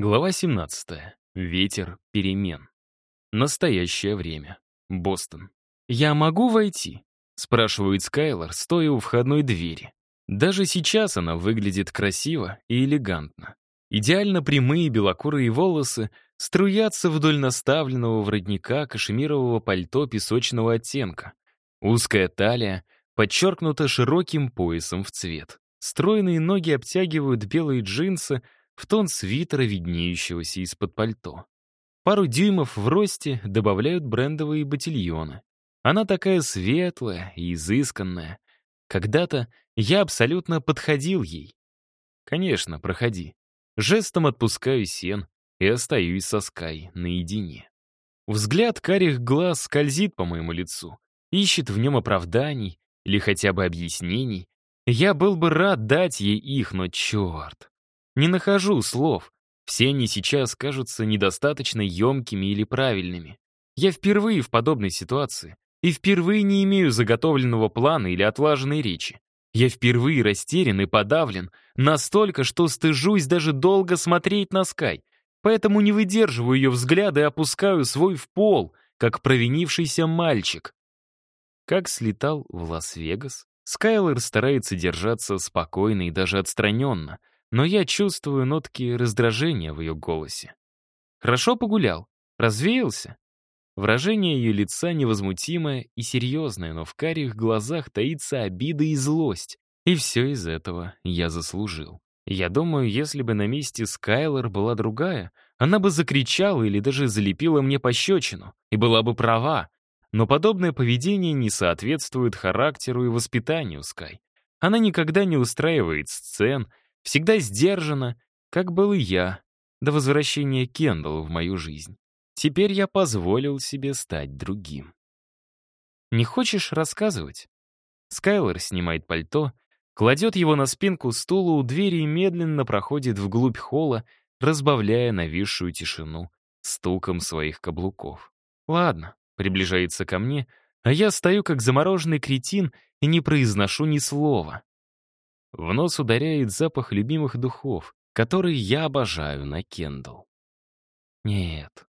Глава 17. Ветер перемен. Настоящее время. Бостон. «Я могу войти?» — спрашивает Скайлор, стоя у входной двери. Даже сейчас она выглядит красиво и элегантно. Идеально прямые белокурые волосы струятся вдоль наставленного воротника кашемирового пальто песочного оттенка. Узкая талия подчеркнута широким поясом в цвет. Стройные ноги обтягивают белые джинсы — в тон свитера, виднеющегося из-под пальто. Пару дюймов в росте добавляют брендовые ботильоны. Она такая светлая и изысканная. Когда-то я абсолютно подходил ей. Конечно, проходи. Жестом отпускаю сен и остаюсь со Скай наедине. Взгляд карих глаз скользит по моему лицу, ищет в нем оправданий или хотя бы объяснений. Я был бы рад дать ей их, но черт. Не нахожу слов. Все они сейчас кажутся недостаточно емкими или правильными. Я впервые в подобной ситуации. И впервые не имею заготовленного плана или отлаженной речи. Я впервые растерян и подавлен, настолько, что стыжусь даже долго смотреть на Скай, поэтому не выдерживаю ее взгляда и опускаю свой в пол, как провинившийся мальчик. Как слетал в Лас-Вегас, Скайлер старается держаться спокойно и даже отстраненно, но я чувствую нотки раздражения в ее голосе. «Хорошо погулял? Развеялся?» Выражение ее лица невозмутимое и серьезное, но в карих глазах таится обида и злость. И все из этого я заслужил. Я думаю, если бы на месте Скайлор была другая, она бы закричала или даже залепила мне пощечину, и была бы права. Но подобное поведение не соответствует характеру и воспитанию Скай. Она никогда не устраивает сцен, Всегда сдержанно, как был и я, до возвращения Кендалла в мою жизнь. Теперь я позволил себе стать другим. «Не хочешь рассказывать?» Скайлер снимает пальто, кладет его на спинку стула у двери и медленно проходит вглубь холла, разбавляя нависшую тишину стуком своих каблуков. «Ладно», — приближается ко мне, а я стою как замороженный кретин и не произношу ни слова. В нос ударяет запах любимых духов, которые я обожаю на Кендалл. Нет,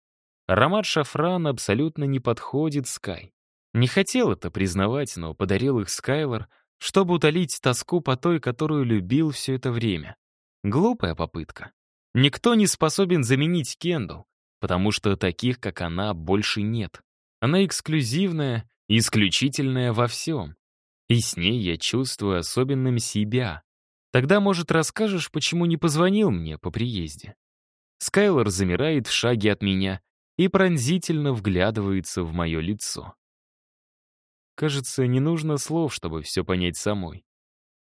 аромат шафрана абсолютно не подходит Скай. Не хотел это признавать, но подарил их Скайлор, чтобы утолить тоску по той, которую любил все это время. Глупая попытка. Никто не способен заменить Кендалл, потому что таких, как она, больше нет. Она эксклюзивная, исключительная во всем. И с ней я чувствую особенным себя. Тогда, может, расскажешь, почему не позвонил мне по приезде?» Скайлор замирает в шаге от меня и пронзительно вглядывается в мое лицо. Кажется, не нужно слов, чтобы все понять самой.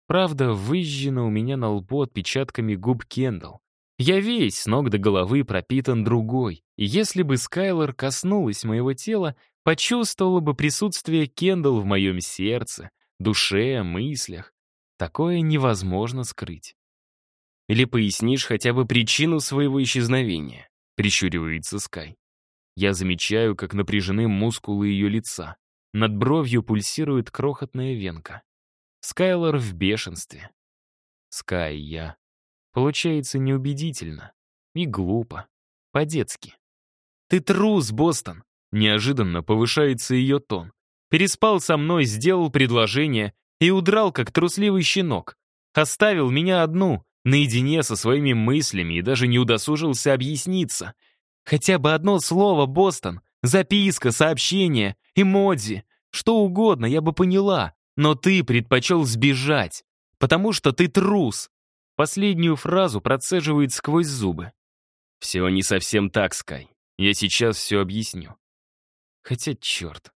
Правда, выжжена у меня на лбу отпечатками губ Кендалл. Я весь с ног до головы пропитан другой, и если бы Скайлор коснулась моего тела, почувствовала бы присутствие Кендалл в моем сердце, душе, мыслях. Такое невозможно скрыть. Или пояснишь хотя бы причину своего исчезновения, прищуривается Скай. Я замечаю, как напряжены мускулы ее лица. Над бровью пульсирует крохотная венка. Скайлор в бешенстве. Скай, я. Получается неубедительно. И глупо. По-детски. «Ты трус, Бостон!» Неожиданно повышается ее тон переспал со мной, сделал предложение и удрал, как трусливый щенок. Оставил меня одну, наедине со своими мыслями и даже не удосужился объясниться. Хотя бы одно слово, Бостон, записка, сообщение, эмодзи, что угодно, я бы поняла, но ты предпочел сбежать, потому что ты трус. Последнюю фразу процеживает сквозь зубы. Все не совсем так, Скай. Я сейчас все объясню. Хотя, черт,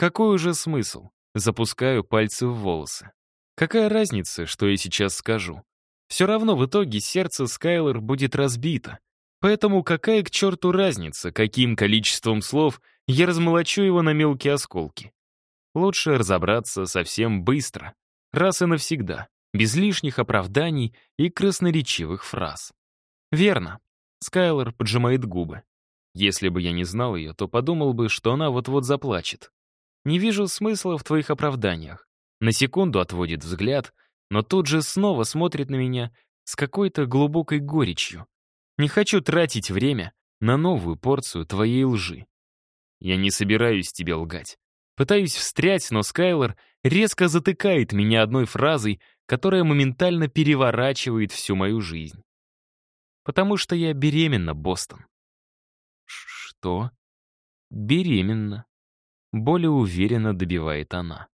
какой уже смысл? Запускаю пальцы в волосы. Какая разница, что я сейчас скажу? Все равно в итоге сердце Скайлор будет разбито. Поэтому какая к черту разница, каким количеством слов я размолочу его на мелкие осколки? Лучше разобраться совсем быстро, раз и навсегда, без лишних оправданий и красноречивых фраз. «Верно», — Скайлор поджимает губы. Если бы я не знал ее, то подумал бы, что она вот-вот заплачет. Не вижу смысла в твоих оправданиях. На секунду отводит взгляд, но тут же снова смотрит на меня с какой-то глубокой горечью. Не хочу тратить время на новую порцию твоей лжи. Я не собираюсь тебе лгать. Пытаюсь встрять, но Скайлор резко затыкает меня одной фразой, которая моментально переворачивает всю мою жизнь. Потому что я беременна, Бостон. Что? Беременна более уверенно добивает она.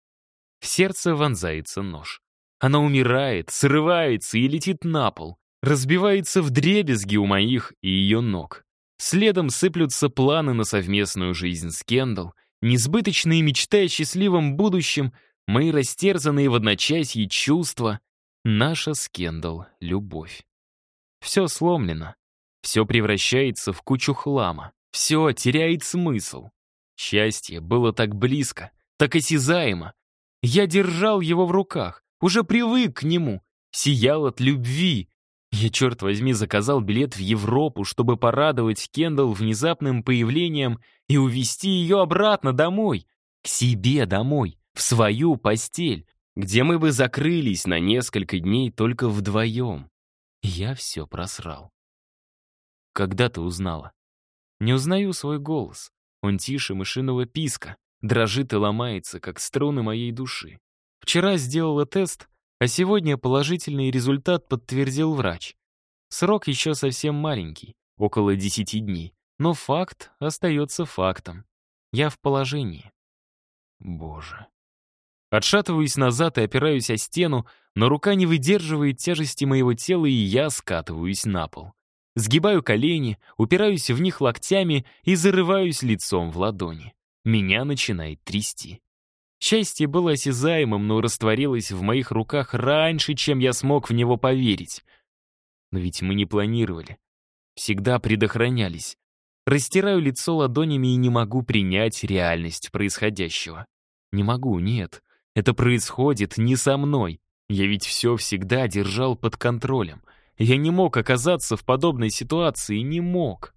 В сердце вонзается нож. Она умирает, срывается и летит на пол, разбивается в дребезги у моих и ее ног. Следом сыплются планы на совместную жизнь с Кендалл, несбыточные мечты о счастливом будущем, мои растерзанные в одночасье чувства, наша с Кендалл любовь. Все сломлено, все превращается в кучу хлама, все теряет смысл. Счастье было так близко, так осязаемо. Я держал его в руках, уже привык к нему, сиял от любви. Я, черт возьми, заказал билет в Европу, чтобы порадовать Кендалл внезапным появлением и увезти ее обратно домой, к себе домой, в свою постель, где мы бы закрылись на несколько дней только вдвоем. Я все просрал. Когда ты узнала? Не узнаю свой голос. Он тише мышиного писка, дрожит и ломается, как струны моей души. Вчера сделала тест, а сегодня положительный результат подтвердил врач. Срок еще совсем маленький, около 10 дней, но факт остается фактом. Я в положении. Боже. Отшатываюсь назад и опираюсь о стену, но рука не выдерживает тяжести моего тела, и я скатываюсь на пол. Сгибаю колени, упираюсь в них локтями и зарываюсь лицом в ладони. Меня начинает трясти. Счастье было осязаемым, но растворилось в моих руках раньше, чем я смог в него поверить. Но ведь мы не планировали. Всегда предохранялись. Растираю лицо ладонями и не могу принять реальность происходящего. Не могу, нет. Это происходит не со мной. Я ведь все всегда держал под контролем. Я не мог оказаться в подобной ситуации, не мог.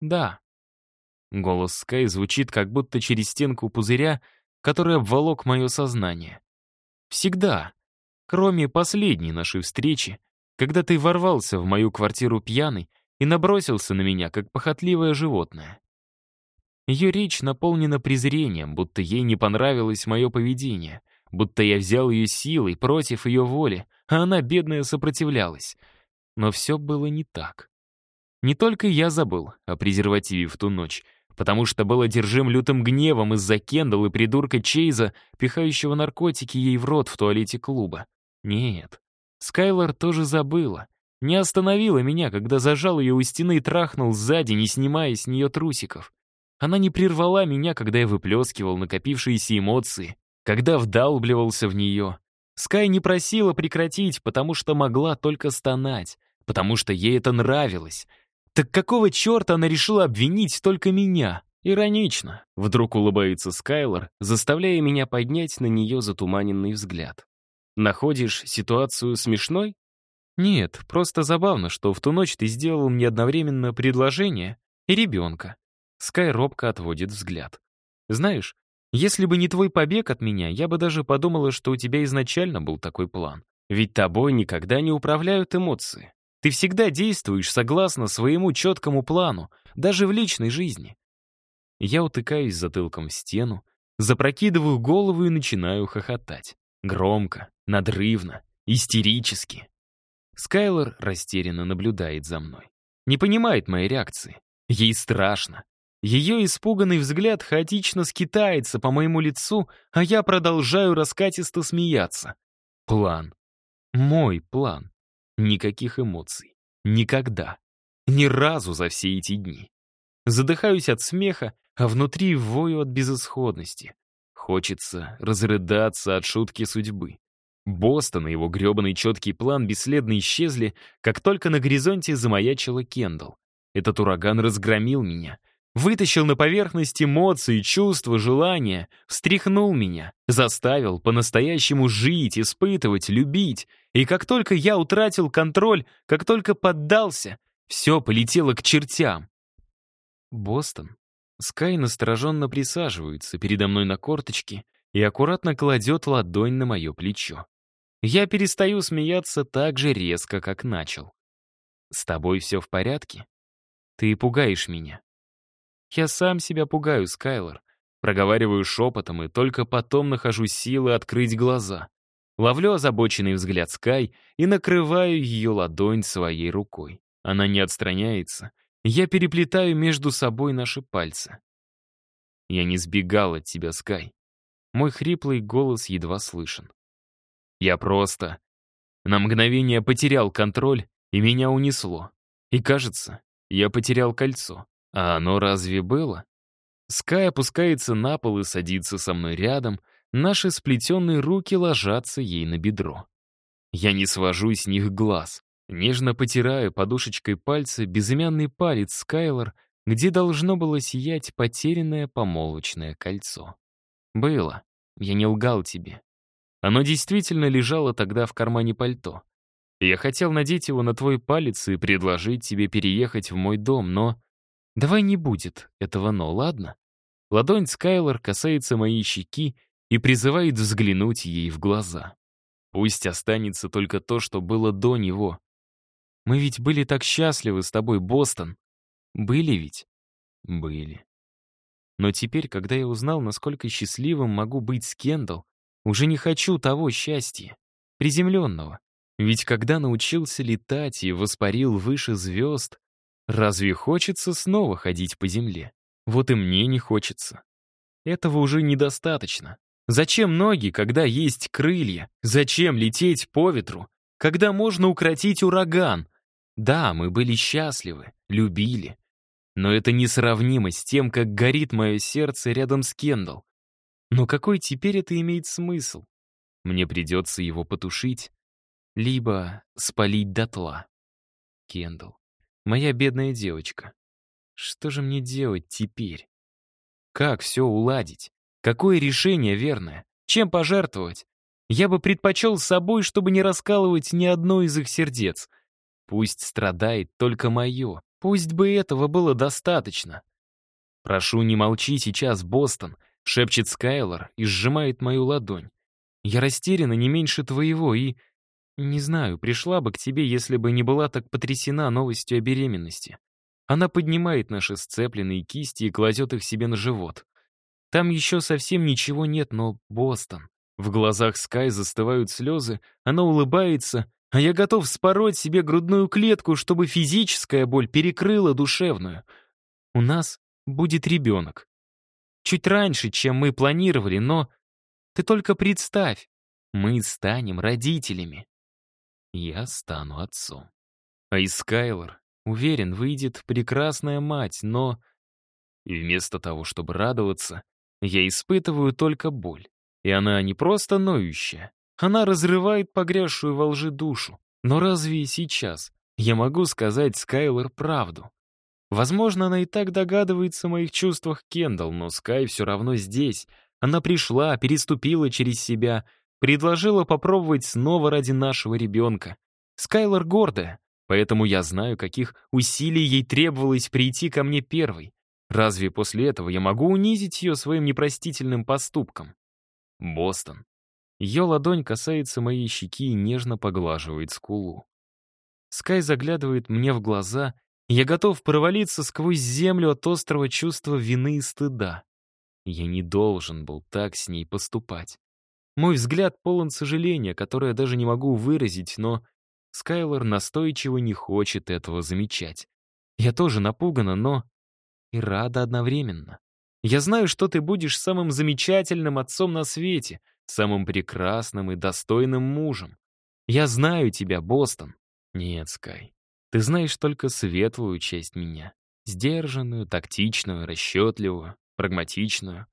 Да. Голос Скай звучит как будто через стенку пузыря, который обволок мое сознание. Всегда. Кроме последней нашей встречи, когда ты ворвался в мою квартиру пьяный и набросился на меня, как похотливое животное. Ее речь наполнена презрением, будто ей не понравилось мое поведение — будто я взял ее силой против ее воли, а она, бедная, сопротивлялась. Но все было не так. Не только я забыл о презервативе в ту ночь, потому что был одержим лютым гневом из-за Кендалл и придурка Чейза, пихающего наркотики ей в рот в туалете клуба. Нет, Скайлор тоже забыла. Не остановила меня, когда зажал ее у стены и трахнул сзади, не снимая с нее трусиков. Она не прервала меня, когда я выплескивал накопившиеся эмоции, когда вдалбливался в нее, Скай не просила прекратить, потому что могла только стонать, потому что ей это нравилось. Так какого черта она решила обвинить только меня? Иронично. Вдруг улыбается Скайлор, заставляя меня поднять на нее затуманенный взгляд. Находишь ситуацию смешной? Нет, просто забавно, что в ту ночь ты сделал мне одновременно предложение и ребенка. Скай робко отводит взгляд. Знаешь, если бы не твой побег от меня, я бы даже подумала, что у тебя изначально был такой план. Ведь тобой никогда не управляют эмоции. Ты всегда действуешь согласно своему четкому плану, даже в личной жизни. Я утыкаюсь затылком в стену, запрокидываю голову и начинаю хохотать. Громко, надрывно, истерически. Скайлор растерянно наблюдает за мной. Не понимает моей реакции. Ей страшно. Ее испуганный взгляд хаотично скитается по моему лицу, а я продолжаю раскатисто смеяться. План. Мой план. Никаких эмоций. Никогда. Ни разу за все эти дни. Задыхаюсь от смеха, а внутри вою от безысходности. Хочется разрыдаться от шутки судьбы. Бостон и его грёбаный четкий план бесследно исчезли, как только на горизонте замаячила Кендалл. Этот ураган разгромил меня — вытащил на поверхность эмоции, чувства, желания, встряхнул меня, заставил по-настоящему жить, испытывать, любить. И как только я утратил контроль, как только поддался, все полетело к чертям. Бостон. Скай настороженно присаживается передо мной на корточки и аккуратно кладет ладонь на мое плечо. Я перестаю смеяться так же резко, как начал. «С тобой все в порядке? Ты пугаешь меня. Я сам себя пугаю, Скайлор. Проговариваю шепотом и только потом нахожу силы открыть глаза. Ловлю озабоченный взгляд Скай и накрываю ее ладонь своей рукой. Она не отстраняется. Я переплетаю между собой наши пальцы. Я не сбегал от тебя, Скай. Мой хриплый голос едва слышен. Я просто на мгновение потерял контроль, и меня унесло. И кажется, я потерял кольцо. А оно разве было? Скай опускается на пол и садится со мной рядом, наши сплетенные руки ложатся ей на бедро. Я не свожу с них глаз. Нежно потираю подушечкой пальца безымянный палец Скайлор, где должно было сиять потерянное помолвочное кольцо. Было. Я не лгал тебе. Оно действительно лежало тогда в кармане пальто. Я хотел надеть его на твой палец и предложить тебе переехать в мой дом, но... Давай не будет этого «но», ладно? Ладонь Скайлор касается моей щеки и призывает взглянуть ей в глаза. Пусть останется только то, что было до него. Мы ведь были так счастливы с тобой, Бостон. Были ведь? Были. Но теперь, когда я узнал, насколько счастливым могу быть с Кендалл, уже не хочу того счастья, приземленного. Ведь когда научился летать и воспарил выше звезд, Разве хочется снова ходить по земле? Вот и мне не хочется. Этого уже недостаточно. Зачем ноги, когда есть крылья? Зачем лететь по ветру, когда можно укротить ураган? Да, мы были счастливы, любили. Но это несравнимо с тем, как горит мое сердце рядом с Кендалл. Но какой теперь это имеет смысл? Мне придется его потушить, либо спалить дотла. Кендалл. Моя бедная девочка. Что же мне делать теперь? Как все уладить? Какое решение верное? Чем пожертвовать? Я бы предпочел с собой, чтобы не раскалывать ни одно из их сердец. Пусть страдает только мое. Пусть бы этого было достаточно. «Прошу, не молчи сейчас, Бостон», — шепчет Скайлор и сжимает мою ладонь. «Я растеряна не меньше твоего и...» Не знаю, пришла бы к тебе, если бы не была так потрясена новостью о беременности. Она поднимает наши сцепленные кисти и кладет их себе на живот. Там еще совсем ничего нет, но Бостон. В глазах Скай застывают слезы, она улыбается, а я готов спороть себе грудную клетку, чтобы физическая боль перекрыла душевную. У нас будет ребенок. Чуть раньше, чем мы планировали, но... Ты только представь, мы станем родителями я стану отцом. А из Скайлор, уверен, выйдет прекрасная мать, но... Вместо того, чтобы радоваться, я испытываю только боль. И она не просто ноющая, она разрывает погрязшую во лжи душу. Но разве и сейчас я могу сказать Скайлор правду? Возможно, она и так догадывается о моих чувствах Кендалл, но Скай все равно здесь. Она пришла, переступила через себя, предложила попробовать снова ради нашего ребенка. Скайлор гордая, поэтому я знаю, каких усилий ей требовалось прийти ко мне первой. Разве после этого я могу унизить ее своим непростительным поступком? Бостон. Ее ладонь касается моей щеки и нежно поглаживает скулу. Скай заглядывает мне в глаза, и я готов провалиться сквозь землю от острого чувства вины и стыда. Я не должен был так с ней поступать. Мой взгляд полон сожаления, которое даже не могу выразить, но Скайлор настойчиво не хочет этого замечать. Я тоже напугана, но и рада одновременно. Я знаю, что ты будешь самым замечательным отцом на свете, самым прекрасным и достойным мужем. Я знаю тебя, Бостон. Нет, Скай, ты знаешь только светлую часть меня. Сдержанную, тактичную, расчетливую, прагматичную.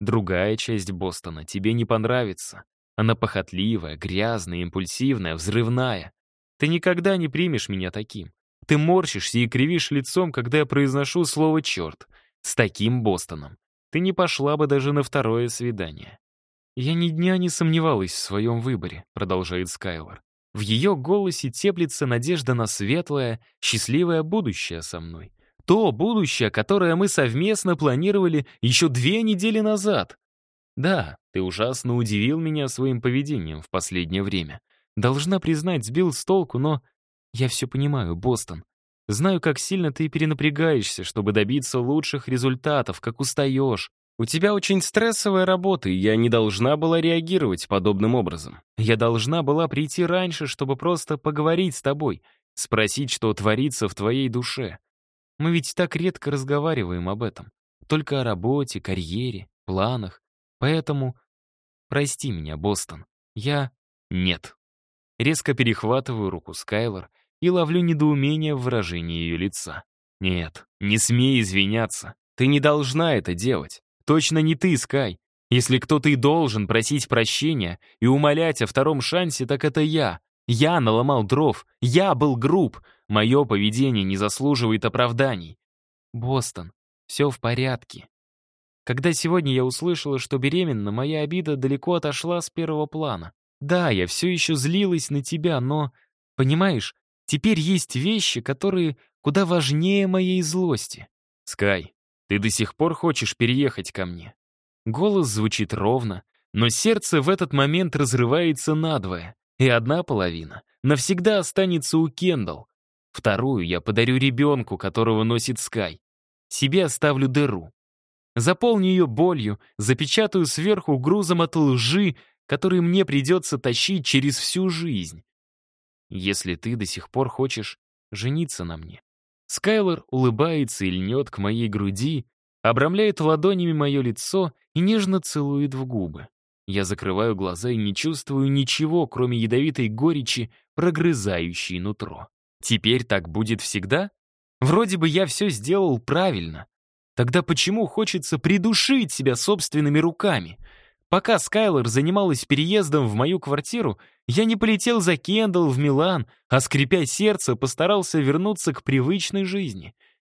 Другая часть Бостона тебе не понравится. Она похотливая, грязная, импульсивная, взрывная. Ты никогда не примешь меня таким. Ты морщишься и кривишь лицом, когда я произношу слово «черт». С таким Бостоном. Ты не пошла бы даже на второе свидание. «Я ни дня не сомневалась в своем выборе», — продолжает Скайлор. «В ее голосе теплится надежда на светлое, счастливое будущее со мной то будущее, которое мы совместно планировали еще две недели назад. Да, ты ужасно удивил меня своим поведением в последнее время. Должна признать, сбил с толку, но... Я все понимаю, Бостон. Знаю, как сильно ты перенапрягаешься, чтобы добиться лучших результатов, как устаешь. У тебя очень стрессовая работа, и я не должна была реагировать подобным образом. Я должна была прийти раньше, чтобы просто поговорить с тобой, спросить, что творится в твоей душе. Мы ведь так редко разговариваем об этом. Только о работе, карьере, планах. Поэтому... Прости меня, Бостон. Я... Нет. Резко перехватываю руку Скайлор и ловлю недоумение в выражении ее лица. Нет, не смей извиняться. Ты не должна это делать. Точно не ты, Скай. Если кто-то и должен просить прощения и умолять о втором шансе, так это я. Я наломал дров. Я был груб. Мое поведение не заслуживает оправданий. Бостон, все в порядке. Когда сегодня я услышала, что беременна, моя обида далеко отошла с первого плана. Да, я все еще злилась на тебя, но... Понимаешь, теперь есть вещи, которые куда важнее моей злости. Скай, ты до сих пор хочешь переехать ко мне? Голос звучит ровно, но сердце в этот момент разрывается надвое, и одна половина навсегда останется у Кендалл, Вторую я подарю ребенку, которого носит Скай. Себе оставлю дыру. Заполню ее болью, запечатаю сверху грузом от лжи, который мне придется тащить через всю жизнь. Если ты до сих пор хочешь жениться на мне. Скайлор улыбается и льнет к моей груди, обрамляет ладонями мое лицо и нежно целует в губы. Я закрываю глаза и не чувствую ничего, кроме ядовитой горечи, прогрызающей нутро. Теперь так будет всегда? Вроде бы я все сделал правильно. Тогда почему хочется придушить себя собственными руками? Пока Скайлор занималась переездом в мою квартиру, я не полетел за Кендалл в Милан, а, скрипя сердце, постарался вернуться к привычной жизни.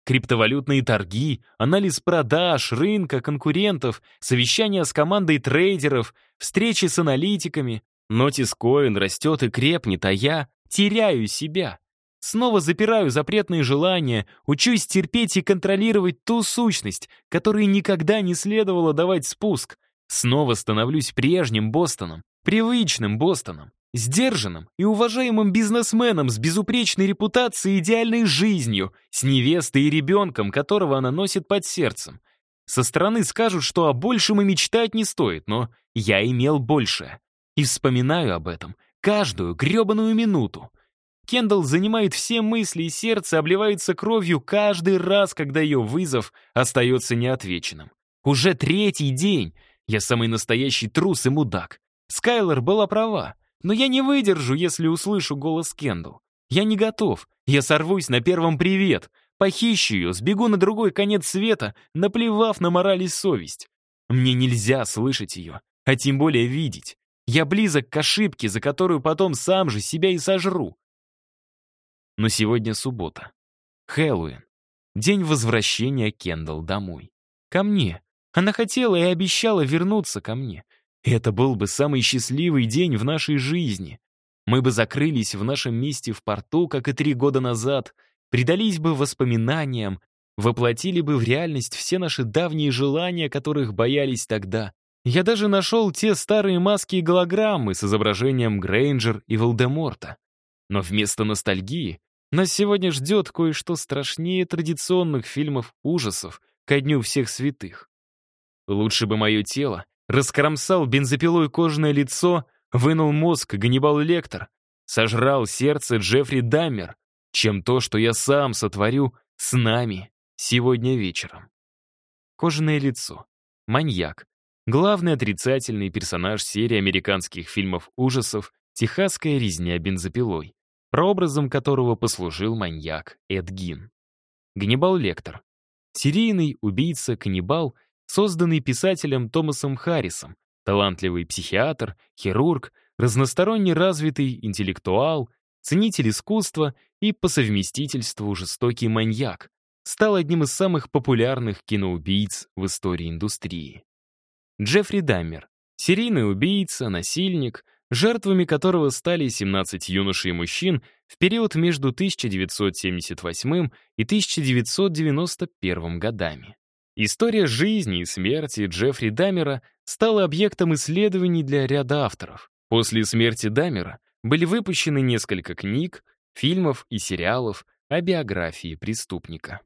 Криптовалютные торги, анализ продаж, рынка, конкурентов, совещания с командой трейдеров, встречи с аналитиками. Нотис Коин растет и крепнет, а я теряю себя. Снова запираю запретные желания, учусь терпеть и контролировать ту сущность, которой никогда не следовало давать спуск. Снова становлюсь прежним Бостоном, привычным Бостоном, сдержанным и уважаемым бизнесменом с безупречной репутацией и идеальной жизнью, с невестой и ребенком, которого она носит под сердцем. Со стороны скажут, что о большем и мечтать не стоит, но я имел больше. И вспоминаю об этом каждую гребаную минуту. Кендалл занимает все мысли, и сердце обливается кровью каждый раз, когда ее вызов остается неотвеченным. Уже третий день. Я самый настоящий трус и мудак. Скайлор была права, но я не выдержу, если услышу голос Кендалл. Я не готов. Я сорвусь на первом привет, похищу ее, сбегу на другой конец света, наплевав на мораль и совесть. Мне нельзя слышать ее, а тем более видеть. Я близок к ошибке, за которую потом сам же себя и сожру но сегодня суббота. Хэллоуин. День возвращения Кендалл домой. Ко мне. Она хотела и обещала вернуться ко мне. Это был бы самый счастливый день в нашей жизни. Мы бы закрылись в нашем месте в порту, как и три года назад, предались бы воспоминаниям, воплотили бы в реальность все наши давние желания, которых боялись тогда. Я даже нашел те старые маски и голограммы с изображением Грейнджер и Волдеморта. Но вместо ностальгии нас сегодня ждет кое-что страшнее традиционных фильмов ужасов ко дню всех святых. Лучше бы мое тело раскромсал бензопилой кожное лицо, вынул мозг Ганнибал Лектор, сожрал сердце Джеффри Даммер, чем то, что я сам сотворю с нами сегодня вечером. Кожаное лицо. Маньяк. Главный отрицательный персонаж серии американских фильмов ужасов «Техасская резня бензопилой» прообразом которого послужил маньяк Эдгин. Ганнибал Лектор. Серийный убийца-каннибал, созданный писателем Томасом Харрисом, талантливый психиатр, хирург, разносторонне развитый интеллектуал, ценитель искусства и по совместительству жестокий маньяк, стал одним из самых популярных киноубийц в истории индустрии. Джеффри Даммер. Серийный убийца, насильник — жертвами которого стали 17 юношей и мужчин в период между 1978 и 1991 годами. История жизни и смерти Джеффри Дамера стала объектом исследований для ряда авторов. После смерти Дамера были выпущены несколько книг, фильмов и сериалов о биографии преступника.